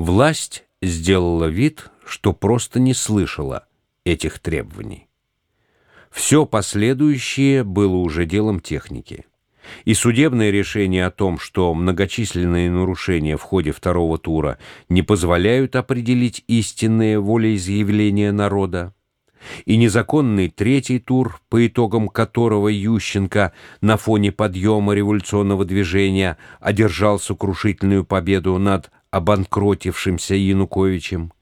Власть сделала вид, что просто не слышала этих требований. Все последующее было уже делом техники. И судебное решение о том, что многочисленные нарушения в ходе второго тура не позволяют определить истинное волеизъявление народа, и незаконный третий тур, по итогам которого Ющенко на фоне подъема революционного движения одержал сокрушительную победу над обанкротившимся Януковичем,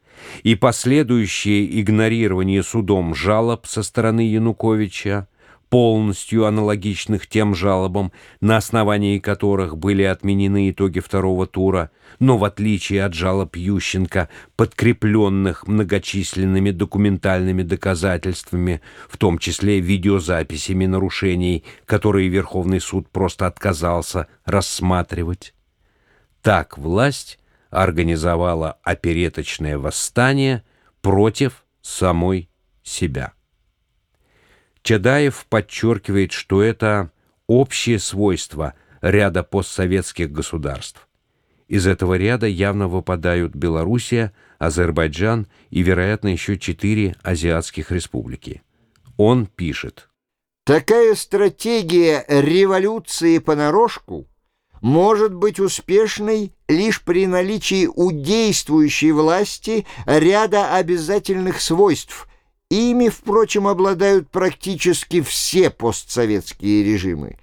и последующее игнорирование судом жалоб со стороны Януковича, полностью аналогичных тем жалобам, на основании которых были отменены итоги второго тура, но в отличие от жалоб Ющенко, подкрепленных многочисленными документальными доказательствами, в том числе видеозаписями нарушений, которые Верховный суд просто отказался рассматривать. Так власть организовала опереточное восстание против самой себя. Чадаев подчеркивает, что это общее свойство ряда постсоветских государств. Из этого ряда явно выпадают Белоруссия, Азербайджан и, вероятно, еще четыре азиатских республики. Он пишет. Такая стратегия революции понарошку может быть успешной лишь при наличии у действующей власти ряда обязательных свойств. Ими, впрочем, обладают практически все постсоветские режимы.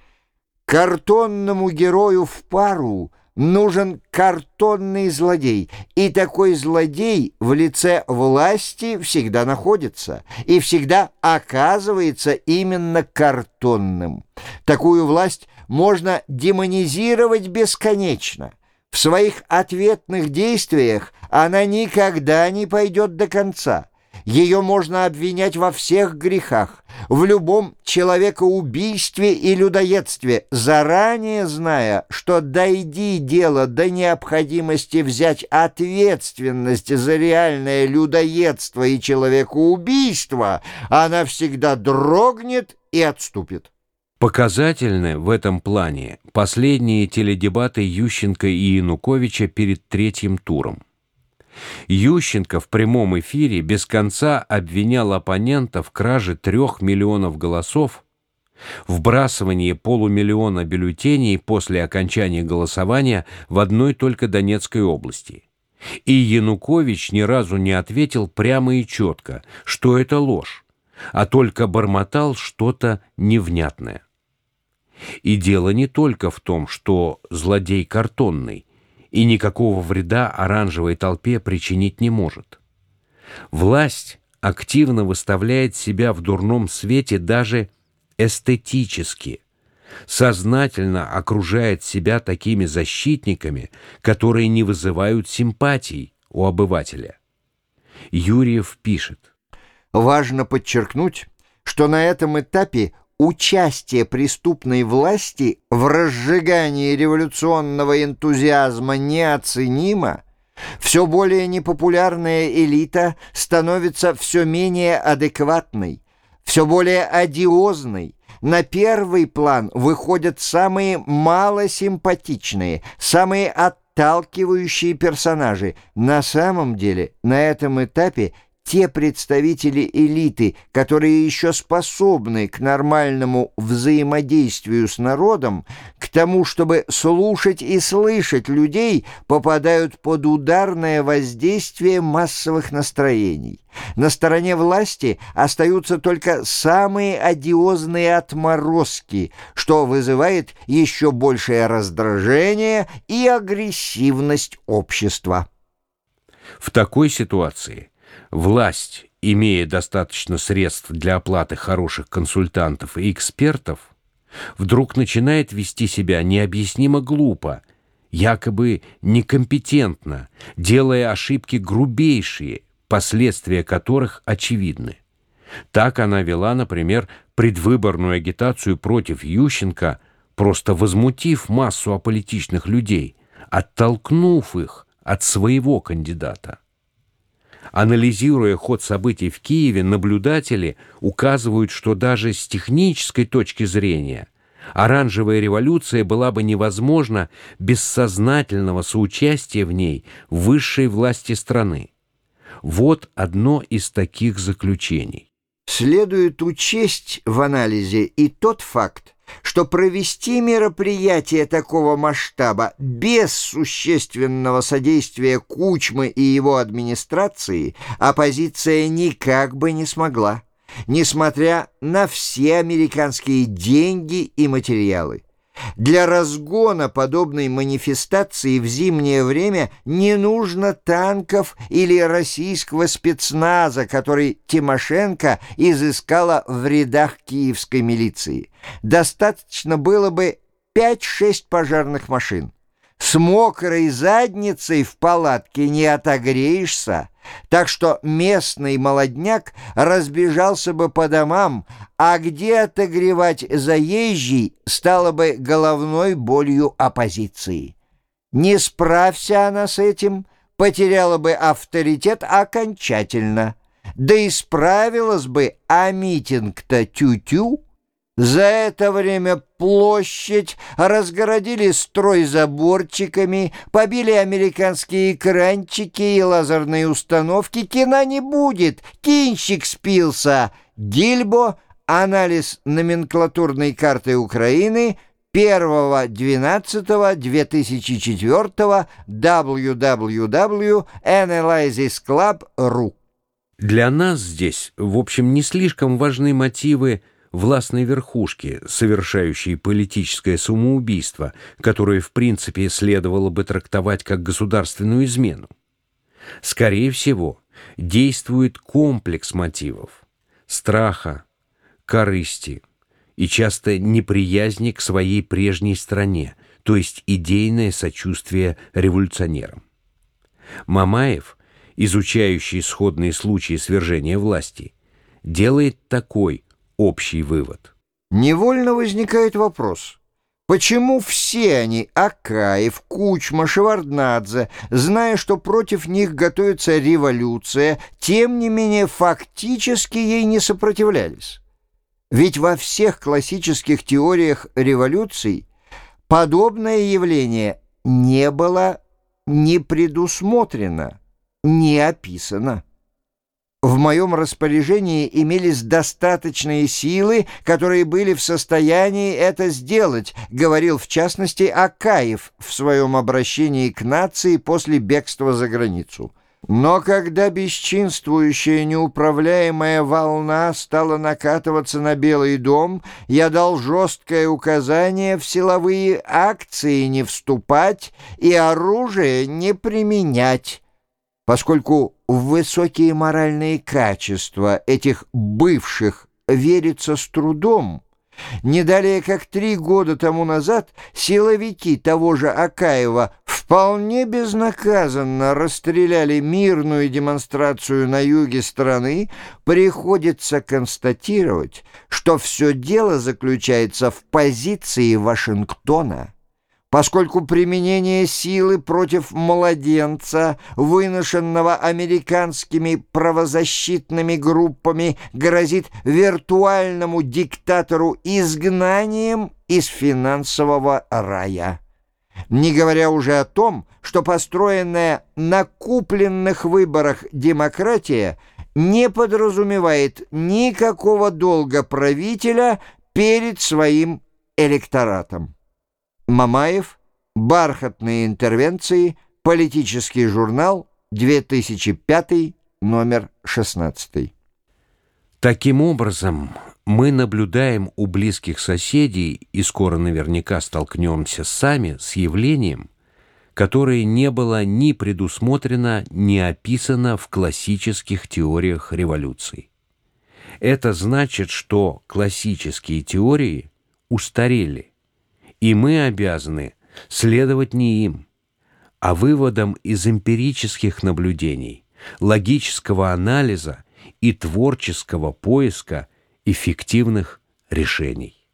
Картонному герою в пару нужен картонный злодей, и такой злодей в лице власти всегда находится и всегда оказывается именно картонным. Такую власть можно демонизировать бесконечно. В своих ответных действиях она никогда не пойдет до конца. Ее можно обвинять во всех грехах, в любом человекоубийстве и людоедстве, заранее зная, что дойди дело до необходимости взять ответственность за реальное людоедство и человекоубийство, она всегда дрогнет и отступит. Показательны в этом плане последние теледебаты Ющенко и Януковича перед третьим туром. Ющенко в прямом эфире без конца обвинял оппонента в краже трех миллионов голосов, вбрасывании полумиллиона бюллетеней после окончания голосования в одной только Донецкой области. И Янукович ни разу не ответил прямо и четко, что это ложь, а только бормотал что-то невнятное. И дело не только в том, что злодей картонный и никакого вреда оранжевой толпе причинить не может. Власть активно выставляет себя в дурном свете даже эстетически, сознательно окружает себя такими защитниками, которые не вызывают симпатий у обывателя. Юрьев пишет. Важно подчеркнуть, что на этом этапе участие преступной власти в разжигании революционного энтузиазма неоценимо, все более непопулярная элита становится все менее адекватной, все более одиозной, на первый план выходят самые малосимпатичные, самые отталкивающие персонажи. На самом деле на этом этапе те представители элиты, которые еще способны к нормальному взаимодействию с народом, к тому, чтобы слушать и слышать людей, попадают под ударное воздействие массовых настроений. На стороне власти остаются только самые одиозные отморозки, что вызывает еще большее раздражение и агрессивность общества. В такой ситуации – Власть, имея достаточно средств для оплаты хороших консультантов и экспертов, вдруг начинает вести себя необъяснимо глупо, якобы некомпетентно, делая ошибки грубейшие, последствия которых очевидны. Так она вела, например, предвыборную агитацию против Ющенко, просто возмутив массу аполитичных людей, оттолкнув их от своего кандидата. Анализируя ход событий в Киеве, наблюдатели указывают, что даже с технической точки зрения Оранжевая революция была бы невозможна без сознательного соучастия в ней высшей власти страны. Вот одно из таких заключений. Следует учесть в анализе и тот факт, что провести мероприятие такого масштаба без существенного содействия Кучмы и его администрации оппозиция никак бы не смогла, несмотря на все американские деньги и материалы. Для разгона подобной манифестации в зимнее время не нужно танков или российского спецназа, который Тимошенко изыскала в рядах киевской милиции. Достаточно было бы 5-6 пожарных машин. С мокрой задницей в палатке не отогреешься, так что местный молодняк разбежался бы по домам, а где отогревать заезжий стало бы головной болью оппозиции. Не справься она с этим, потеряла бы авторитет окончательно, да и справилась бы, а митинг-то тю-тю. За это время площадь разгородили строй заборчиками, побили американские экранчики и лазерные установки. Кино не будет, кинщик спился. Гильбо, анализ номенклатурной карты Украины, 1.12.2004 www.analysisclub.ru Для нас здесь, в общем, не слишком важны мотивы властной верхушки, совершающей политическое самоубийство, которое в принципе следовало бы трактовать как государственную измену. Скорее всего, действует комплекс мотивов – страха, корысти и часто неприязни к своей прежней стране, то есть идейное сочувствие революционерам. Мамаев, изучающий сходные случаи свержения власти, делает такой общий вывод. Невольно возникает вопрос. Почему все они, Акаев, Кучма, Шеварднадзе, зная, что против них готовится революция, тем не менее фактически ей не сопротивлялись? Ведь во всех классических теориях революций подобное явление не было не предусмотрено, не описано. В моем распоряжении имелись достаточные силы, которые были в состоянии это сделать, говорил в частности Акаев в своем обращении к нации после бегства за границу. Но когда бесчинствующая неуправляемая волна стала накатываться на Белый дом, я дал жесткое указание в силовые акции не вступать и оружие не применять поскольку в высокие моральные качества этих бывших верится с трудом. Не далее как три года тому назад силовики того же Акаева вполне безнаказанно расстреляли мирную демонстрацию на юге страны, приходится констатировать, что все дело заключается в позиции Вашингтона поскольку применение силы против младенца, выношенного американскими правозащитными группами, грозит виртуальному диктатору изгнанием из финансового рая. Не говоря уже о том, что построенная на купленных выборах демократия не подразумевает никакого долга правителя перед своим электоратом. Мамаев, «Бархатные интервенции», политический журнал, 2005, номер 16. Таким образом, мы наблюдаем у близких соседей, и скоро наверняка столкнемся сами с явлением, которое не было ни предусмотрено, ни описано в классических теориях революции. Это значит, что классические теории устарели – и мы обязаны следовать не им, а выводам из эмпирических наблюдений, логического анализа и творческого поиска эффективных решений.